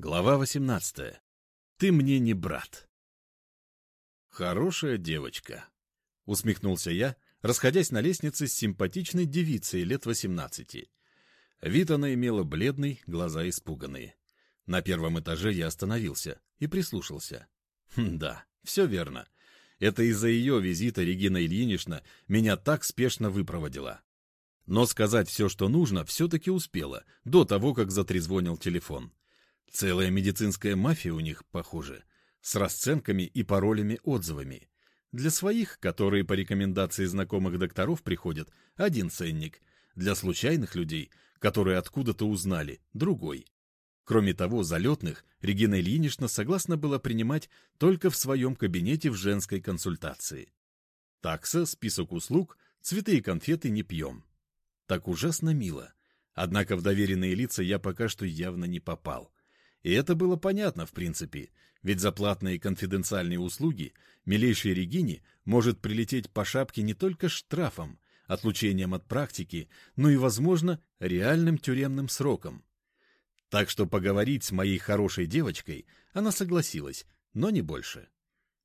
Глава 18. Ты мне не брат. Хорошая девочка, усмехнулся я, расходясь на лестнице с симпатичной девицей лет 18. Вид она имела бледный, глаза испуганные. На первом этаже я остановился и прислушался. Хм, да, все верно. Это из-за ее визита Регина Ильинична меня так спешно выпроводила. Но сказать все, что нужно, все-таки успела, до того, как затрезвонил телефон. Целая медицинская мафия у них, похоже, с расценками и паролями-отзывами. Для своих, которые по рекомендации знакомых докторов приходят, один ценник. Для случайных людей, которые откуда-то узнали, другой. Кроме того, залетных Регина Ильинична согласна была принимать только в своем кабинете в женской консультации. Такса, список услуг, цветы и конфеты не пьем. Так ужасно мило. Однако в доверенные лица я пока что явно не попал. И это было понятно, в принципе, ведь за платные конфиденциальные услуги милейшей Регине может прилететь по шапке не только штрафом, отлучением от практики, но и, возможно, реальным тюремным сроком. Так что поговорить с моей хорошей девочкой она согласилась, но не больше.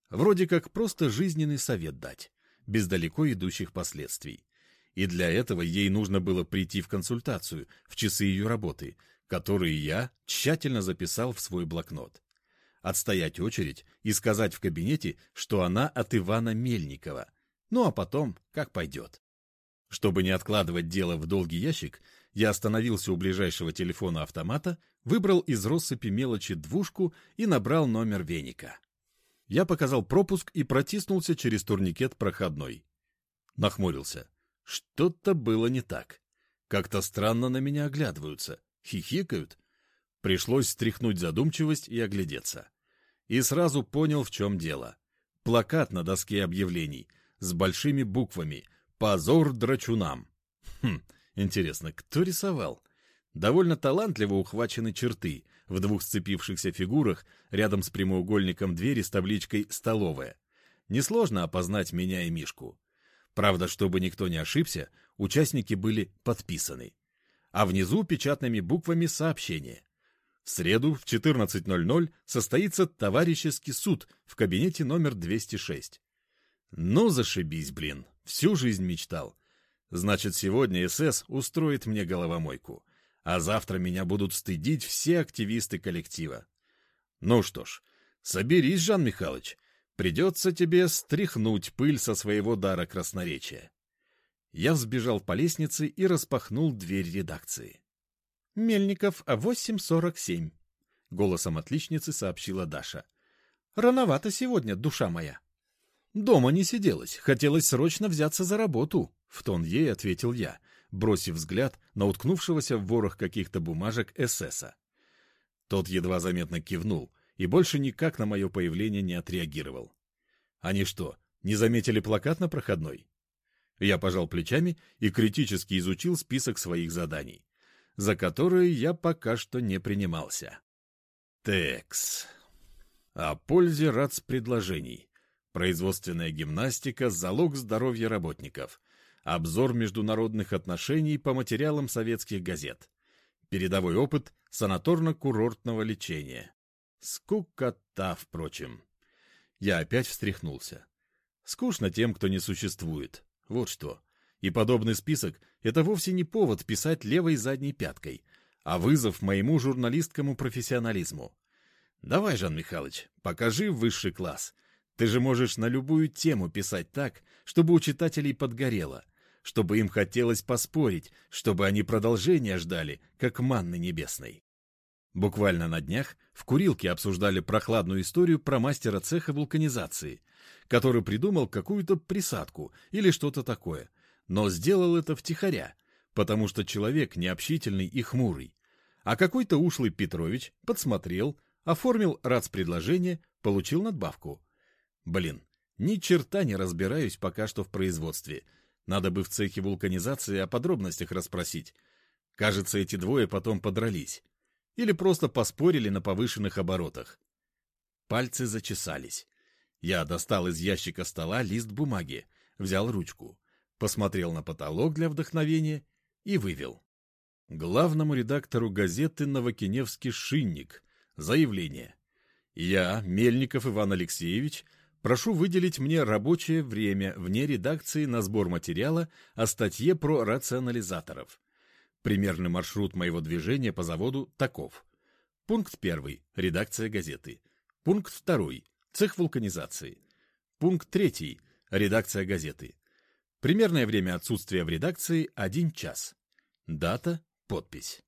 Вроде как просто жизненный совет дать, без далеко идущих последствий. И для этого ей нужно было прийти в консультацию в часы ее работы — которые я тщательно записал в свой блокнот. Отстоять очередь и сказать в кабинете, что она от Ивана Мельникова. Ну а потом, как пойдет. Чтобы не откладывать дело в долгий ящик, я остановился у ближайшего телефона-автомата, выбрал из россыпи мелочи двушку и набрал номер веника. Я показал пропуск и протиснулся через турникет проходной. Нахмурился. Что-то было не так. Как-то странно на меня оглядываются хихикают. Пришлось стряхнуть задумчивость и оглядеться. И сразу понял, в чем дело. Плакат на доске объявлений с большими буквами «Позор драчунам». Хм, интересно, кто рисовал? Довольно талантливо ухвачены черты в двух сцепившихся фигурах рядом с прямоугольником двери с табличкой «Столовая». Несложно опознать меня и Мишку. Правда, чтобы никто не ошибся, участники были подписаны а внизу печатными буквами сообщение. В среду в 14.00 состоится товарищеский суд в кабинете номер 206. Ну, зашибись, блин, всю жизнь мечтал. Значит, сегодня СС устроит мне головомойку, а завтра меня будут стыдить все активисты коллектива. Ну что ж, соберись, Жан Михайлович, придется тебе стряхнуть пыль со своего дара красноречия. Я взбежал по лестнице и распахнул дверь редакции. «Мельников, 8.47», — голосом отличницы сообщила Даша. «Рановато сегодня, душа моя». «Дома не сиделась, хотелось срочно взяться за работу», — в тон ей ответил я, бросив взгляд на уткнувшегося в ворох каких-то бумажек эсэса. Тот едва заметно кивнул и больше никак на мое появление не отреагировал. «Они что, не заметили плакат на проходной?» Я пожал плечами и критически изучил список своих заданий, за которые я пока что не принимался. Текс. О пользе РАЦ-предложений. Производственная гимнастика – залог здоровья работников. Обзор международных отношений по материалам советских газет. Передовой опыт санаторно-курортного лечения. Скукота, впрочем. Я опять встряхнулся. Скучно тем, кто не существует. Вот что. И подобный список — это вовсе не повод писать левой задней пяткой, а вызов моему журналистскому профессионализму. Давай, Жан Михайлович, покажи высший класс. Ты же можешь на любую тему писать так, чтобы у читателей подгорело, чтобы им хотелось поспорить, чтобы они продолжения ждали, как манны небесной. Буквально на днях в курилке обсуждали прохладную историю про мастера цеха вулканизации, который придумал какую-то присадку или что-то такое, но сделал это втихаря, потому что человек необщительный и хмурый. А какой-то ушлый Петрович подсмотрел, оформил РАЦ-предложение, получил надбавку. Блин, ни черта не разбираюсь пока что в производстве. Надо бы в цехе вулканизации о подробностях расспросить. Кажется, эти двое потом подрались. Или просто поспорили на повышенных оборотах. Пальцы зачесались. Я достал из ящика стола лист бумаги, взял ручку, посмотрел на потолок для вдохновения и вывел. Главному редактору газеты «Новокиневский шинник» Заявление. Я, Мельников Иван Алексеевич, прошу выделить мне рабочее время вне редакции на сбор материала о статье про рационализаторов. Примерный маршрут моего движения по заводу таков. Пункт первый. Редакция газеты. Пункт второй. Цех вулканизации. Пункт третий. Редакция газеты. Примерное время отсутствия в редакции – один час. Дата, подпись.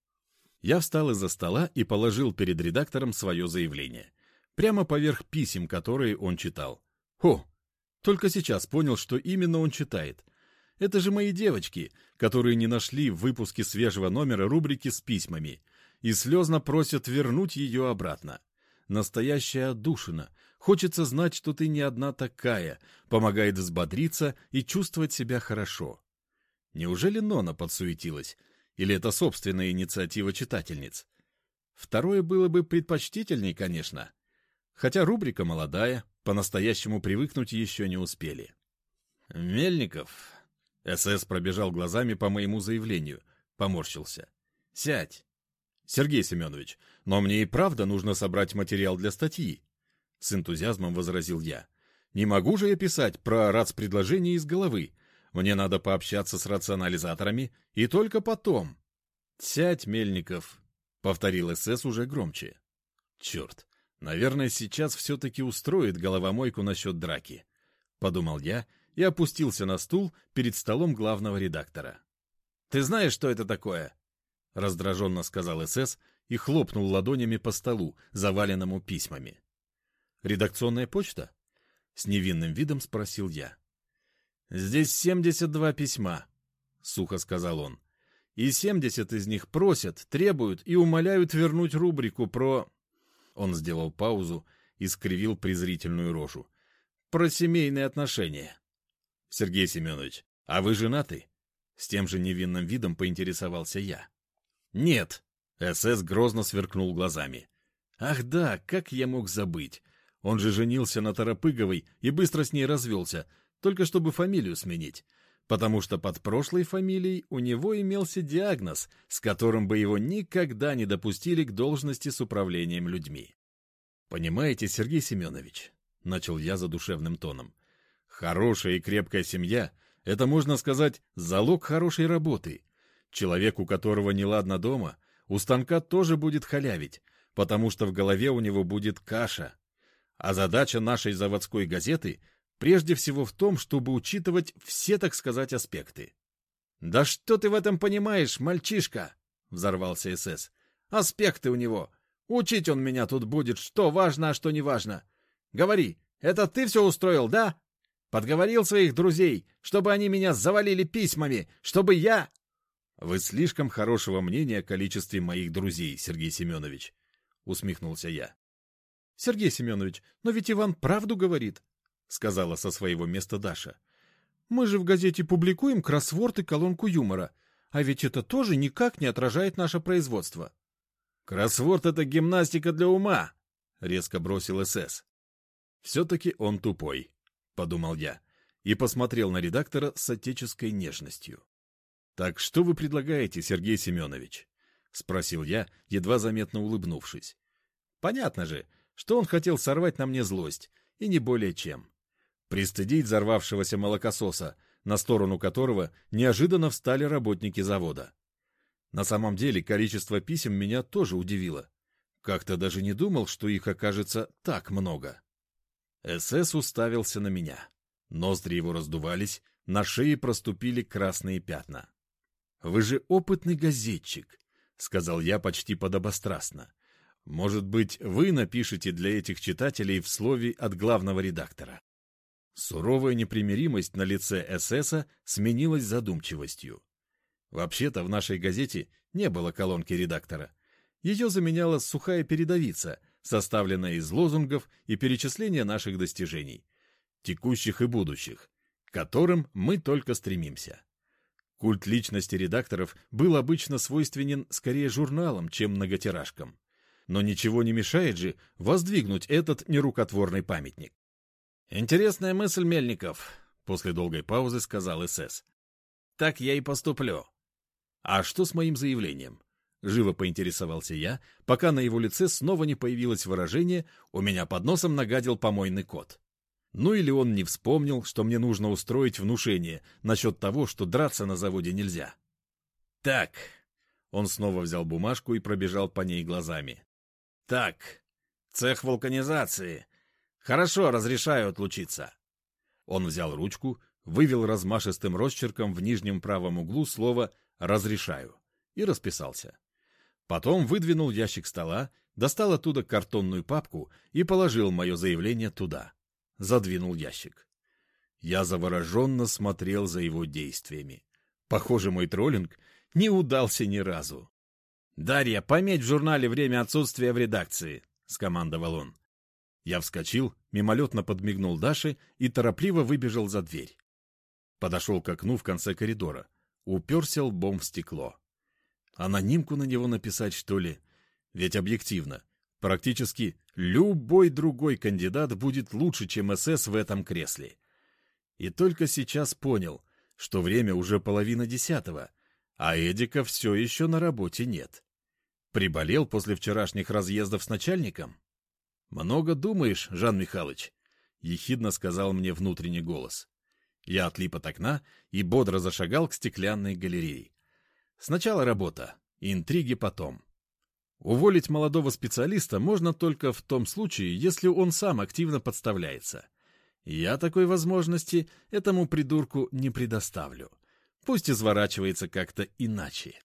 Я встал из-за стола и положил перед редактором свое заявление. Прямо поверх писем, которые он читал. О, только сейчас понял, что именно он читает. Это же мои девочки, которые не нашли в выпуске свежего номера рубрики с письмами и слезно просят вернуть ее обратно. Настоящая отдушина. Хочется знать, что ты не одна такая, помогает взбодриться и чувствовать себя хорошо. Неужели Нона подсуетилась? Или это собственная инициатива читательниц? Второе было бы предпочтительней, конечно. Хотя рубрика молодая, по-настоящему привыкнуть еще не успели. «Мельников», СС пробежал глазами по моему заявлению, поморщился. «Сядь!» «Сергей Семенович, но мне и правда нужно собрать материал для статьи!» С энтузиазмом возразил я. «Не могу же я писать про РАЦ-предложение из головы. Мне надо пообщаться с рационализаторами, и только потом...» «Сядь, Мельников!» — повторил СС уже громче. «Черт, наверное, сейчас все-таки устроит головомойку насчет драки», — подумал я, — и опустился на стул перед столом главного редактора. «Ты знаешь, что это такое?» — раздраженно сказал СС и хлопнул ладонями по столу, заваленному письмами. «Редакционная почта?» — с невинным видом спросил я. «Здесь семьдесят два письма», — сухо сказал он. «И семьдесят из них просят, требуют и умоляют вернуть рубрику про...» Он сделал паузу и скривил презрительную рожу. «Про семейные отношения». Сергей Семенович, а вы женаты? С тем же невинным видом поинтересовался я. Нет. СС грозно сверкнул глазами. Ах да, как я мог забыть? Он же женился на Торопыговой и быстро с ней развелся, только чтобы фамилию сменить. Потому что под прошлой фамилией у него имелся диагноз, с которым бы его никогда не допустили к должности с управлением людьми. «Понимаете, Сергей Семенович», — начал я задушевным тоном, — Хорошая и крепкая семья — это, можно сказать, залог хорошей работы. Человек, у которого неладно дома, у станка тоже будет халявить, потому что в голове у него будет каша. А задача нашей заводской газеты прежде всего в том, чтобы учитывать все, так сказать, аспекты. «Да что ты в этом понимаешь, мальчишка?» — взорвался СС. «Аспекты у него. Учить он меня тут будет, что важно, а что не важно. Говори, это ты все устроил, да?» Подговорил своих друзей, чтобы они меня завалили письмами, чтобы я... Вы слишком хорошего мнения о количестве моих друзей, Сергей Семенович, усмехнулся я. Сергей Семенович, но ведь Иван правду говорит, сказала со своего места Даша. Мы же в газете публикуем кроссворд и колонку юмора, а ведь это тоже никак не отражает наше производство. Кроссворд — это гимнастика для ума, резко бросил СС. Все-таки он тупой. — подумал я, и посмотрел на редактора с отеческой нежностью. «Так что вы предлагаете, Сергей Семенович?» — спросил я, едва заметно улыбнувшись. «Понятно же, что он хотел сорвать на мне злость, и не более чем. Пристыдить взорвавшегося молокососа, на сторону которого неожиданно встали работники завода. На самом деле количество писем меня тоже удивило. Как-то даже не думал, что их окажется так много. СС уставился на меня. Ноздри его раздувались, на шее проступили красные пятна. «Вы же опытный газетчик», — сказал я почти подобострастно. «Может быть, вы напишете для этих читателей в слове от главного редактора». Суровая непримиримость на лице ССа сменилась задумчивостью. Вообще-то в нашей газете не было колонки редактора. Ее заменяла сухая передовица — составленная из лозунгов и перечисления наших достижений, текущих и будущих, к которым мы только стремимся. Культ личности редакторов был обычно свойственен скорее журналам, чем многотиражкам. Но ничего не мешает же воздвигнуть этот нерукотворный памятник. «Интересная мысль, Мельников», — после долгой паузы сказал СС. «Так я и поступлю». «А что с моим заявлением? Живо поинтересовался я, пока на его лице снова не появилось выражение «у меня под носом нагадил помойный кот». Ну или он не вспомнил, что мне нужно устроить внушение насчет того, что драться на заводе нельзя. «Так», — он снова взял бумажку и пробежал по ней глазами. «Так, цех вулканизации. Хорошо, разрешаю отлучиться». Он взял ручку, вывел размашистым росчерком в нижнем правом углу слово «разрешаю» и расписался. Потом выдвинул ящик стола, достал оттуда картонную папку и положил мое заявление туда. Задвинул ящик. Я завороженно смотрел за его действиями. Похоже, мой троллинг не удался ни разу. «Дарья, пометь в журнале время отсутствия в редакции», — скомандовал он. Я вскочил, мимолетно подмигнул Даше и торопливо выбежал за дверь. Подошел к окну в конце коридора, уперся лбом в стекло. Анонимку на него написать, что ли? Ведь объективно, практически любой другой кандидат будет лучше, чем СС в этом кресле. И только сейчас понял, что время уже половина десятого, а Эдика все еще на работе нет. Приболел после вчерашних разъездов с начальником? «Много думаешь, Жан Михайлович?» — ехидно сказал мне внутренний голос. Я отлип от окна и бодро зашагал к стеклянной галерее. Сначала работа, интриги потом. Уволить молодого специалиста можно только в том случае, если он сам активно подставляется. Я такой возможности этому придурку не предоставлю. Пусть изворачивается как-то иначе.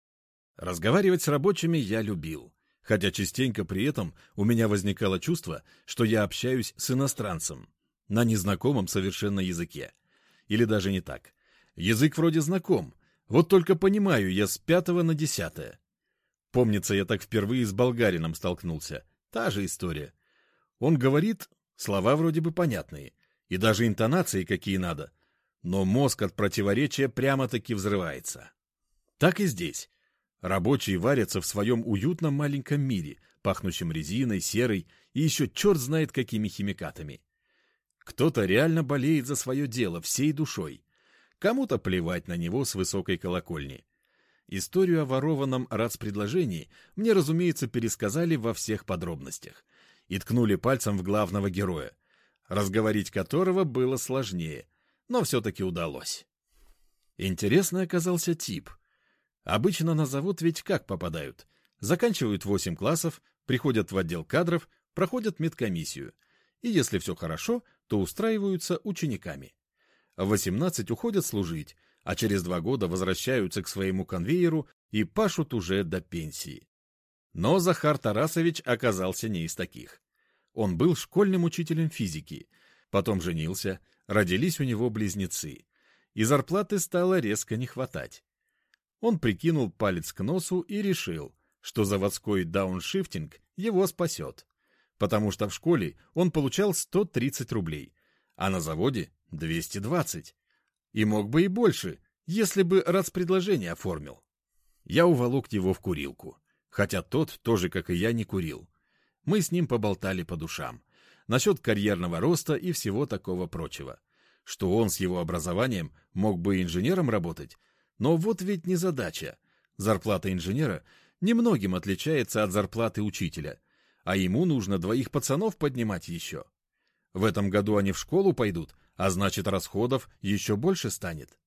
Разговаривать с рабочими я любил, хотя частенько при этом у меня возникало чувство, что я общаюсь с иностранцем на незнакомом совершенно языке. Или даже не так. Язык вроде знаком, вот только понимаю я с пятого на десятое. Помнится, я так впервые с болгарином столкнулся. Та же история. Он говорит, слова вроде бы понятные, и даже интонации какие надо, но мозг от противоречия прямо-таки взрывается. Так и здесь. Рабочие варятся в своем уютном маленьком мире, пахнущем резиной, серой и еще черт знает какими химикатами. Кто-то реально болеет за свое дело всей душой. Кому-то плевать на него с высокой колокольни. Историю о ворованном РАЦ-предложении мне, разумеется, пересказали во всех подробностях и ткнули пальцем в главного героя, разговорить которого было сложнее, но все-таки удалось. Интересный оказался тип. Обычно на завод ведь как попадают? Заканчивают 8 классов, приходят в отдел кадров, проходят медкомиссию. И если все хорошо, то устраиваются учениками. В 18 уходят служить, а через два года возвращаются к своему конвейеру и пашут уже до пенсии. Но Захар Тарасович оказался не из таких. Он был школьным учителем физики, потом женился, родились у него близнецы, и зарплаты стало резко не хватать. Он прикинул палец к носу и решил, что заводской дауншифтинг его спасет, потому что в школе он получал 130 рублей, а на заводе 220. И мог бы и больше, если бы предложение оформил. Я уволок его в курилку, хотя тот тоже, как и я, не курил. Мы с ним поболтали по душам. Насчет карьерного роста и всего такого прочего. Что он с его образованием мог бы инженером работать, но вот ведь не задача. Зарплата инженера немногим отличается от зарплаты учителя, а ему нужно двоих пацанов поднимать еще. В этом году они в школу пойдут, а значит расходов еще больше станет.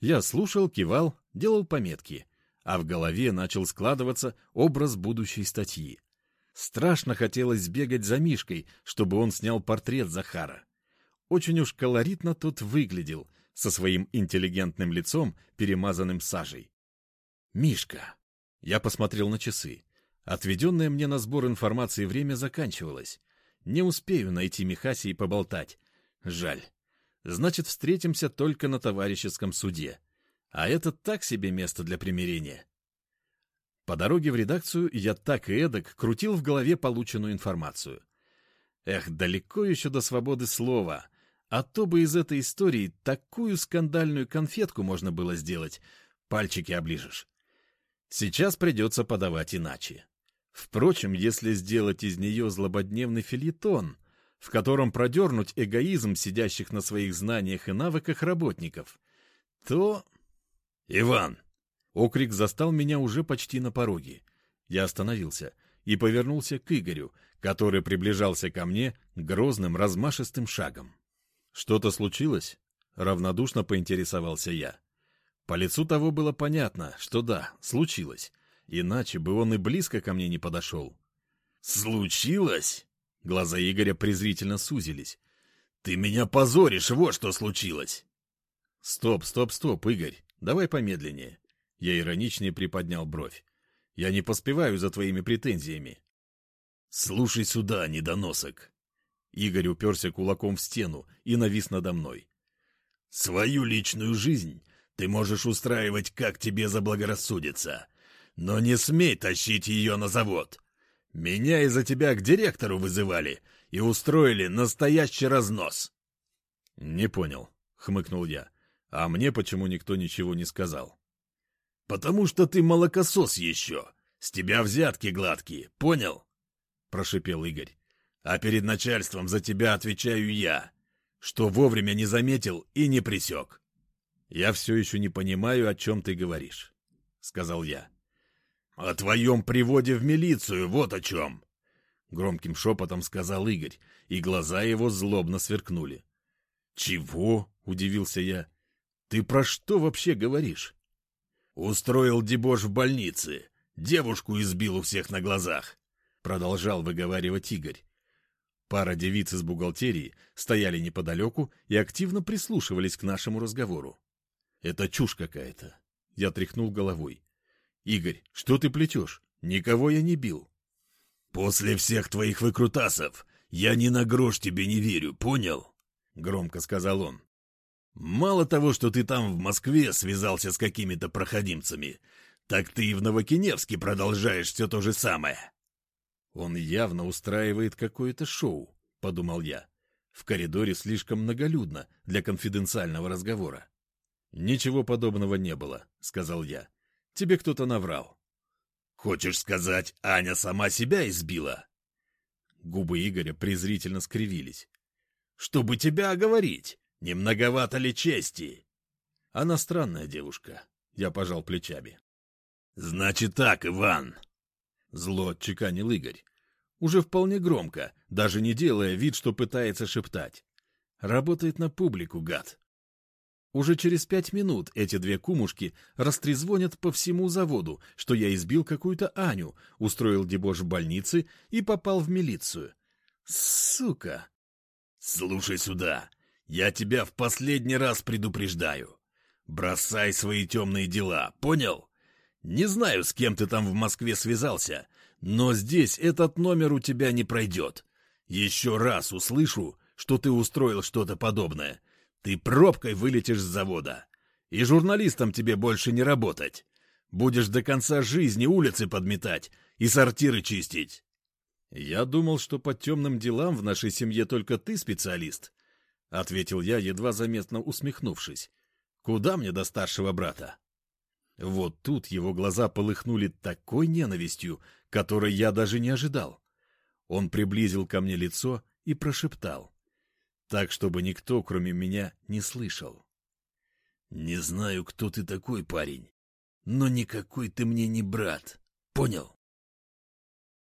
Я слушал, кивал, делал пометки, а в голове начал складываться образ будущей статьи. Страшно хотелось сбегать за Мишкой, чтобы он снял портрет Захара. Очень уж колоритно тот выглядел, со своим интеллигентным лицом, перемазанным сажей. «Мишка!» Я посмотрел на часы. Отведенное мне на сбор информации время заканчивалось. Не успею найти Михаси и поболтать. Жаль. Значит, встретимся только на товарищеском суде. А это так себе место для примирения. По дороге в редакцию я так и эдак крутил в голове полученную информацию. Эх, далеко еще до свободы слова. А то бы из этой истории такую скандальную конфетку можно было сделать. Пальчики оближешь. Сейчас придется подавать иначе. Впрочем, если сделать из нее злободневный филитон — в котором продернуть эгоизм сидящих на своих знаниях и навыках работников, то... «Иван!» Окрик застал меня уже почти на пороге. Я остановился и повернулся к Игорю, который приближался ко мне грозным размашистым шагом. «Что-то случилось?» — равнодушно поинтересовался я. По лицу того было понятно, что да, случилось, иначе бы он и близко ко мне не подошел. «Случилось?» Глаза Игоря презрительно сузились. «Ты меня позоришь, вот что случилось!» «Стоп, стоп, стоп, Игорь, давай помедленнее». Я ироничнее приподнял бровь. «Я не поспеваю за твоими претензиями». «Слушай сюда, недоносок!» Игорь уперся кулаком в стену и навис надо мной. «Свою личную жизнь ты можешь устраивать, как тебе заблагорассудится, но не смей тащить ее на завод. Меня из-за тебя к директору вызывали и устроили настоящий разнос». «Не понял», — хмыкнул я. «А мне почему никто ничего не сказал?» «Потому что ты молокосос еще. С тебя взятки гладкие, понял?» — прошипел Игорь. «А перед начальством за тебя отвечаю я, что вовремя не заметил и не присек». «Я все еще не понимаю, о чем ты говоришь», — сказал я. «О твоем приводе в милицию, вот о чем!» Громким шепотом сказал Игорь, и глаза его злобно сверкнули. «Чего?» — удивился я. «Ты про что вообще говоришь?» «Устроил дебош в больнице. Девушку избил у всех на глазах», — продолжал выговаривать Игорь. Пара девиц из бухгалтерии стояли неподалеку и активно прислушивались к нашему разговору. «Это чушь какая-то». Я тряхнул головой. «Игорь, что ты плетешь? Никого я не бил». «После всех твоих выкрутасов я ни на грош тебе не верю, понял?» — громко сказал он. «Мало того, что ты там в Москве связался с какими-то проходимцами, так ты и в Новокиневске продолжаешь все то же самое». «Он явно устраивает какое-то шоу», — подумал я. «В коридоре слишком многолюдно для конфиденциального разговора». «Ничего подобного не было», — сказал я. Тебе кто-то наврал. Хочешь сказать, Аня сама себя избила? Губы Игоря презрительно скривились. Чтобы тебя оговорить, не многовато ли чести? Она странная девушка. Я пожал плечами. Значит так, Иван. Зло отчеканил Игорь. Уже вполне громко, даже не делая вид, что пытается шептать. Работает на публику, гад. Уже через пять минут эти две кумушки растрезвонят по всему заводу, что я избил какую-то Аню, устроил дебош в больнице и попал в милицию. Сука! Слушай сюда, я тебя в последний раз предупреждаю. Бросай свои темные дела, понял? Не знаю, с кем ты там в Москве связался, но здесь этот номер у тебя не пройдет. Еще раз услышу, что ты устроил что-то подобное — ты пробкой вылетишь с завода. И журналистам тебе больше не работать. Будешь до конца жизни улицы подметать и сортиры чистить. Я думал, что по темным делам в нашей семье только ты специалист, — ответил я, едва заметно усмехнувшись. Куда мне до старшего брата? Вот тут его глаза полыхнули такой ненавистью, которой я даже не ожидал. Он приблизил ко мне лицо и прошептал так, чтобы никто, кроме меня, не слышал. «Не знаю, кто ты такой, парень, но никакой ты мне не брат. Понял?»